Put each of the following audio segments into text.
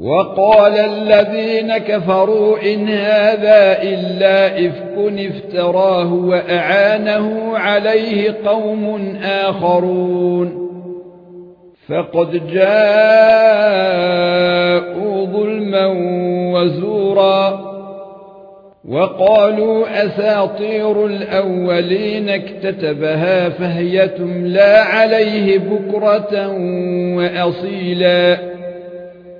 وقال الذين كفروا إن هذا إلا إفك افتراه وأعانه عليه قوم آخرون. فقد جاءوا ظلما وزورا. وقالوا أساطير الأولين اكتتبها فهي تملى عليه بكرة وأصيلا.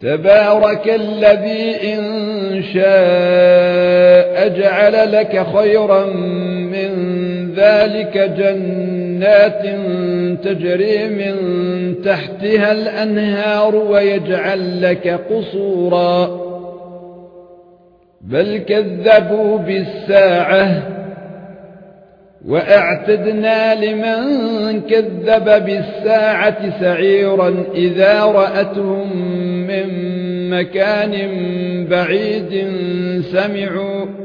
تبارك الذي إن شاء جعل لك خيرا من ذلك جنات تجري من تحتها الأنهار ويجعل لك قصورا. بل كذبوا بالساعة. وأعتدنا لمن كذب بالساعة سعيرا إذا رأتهم من مكان بعيد سمعوا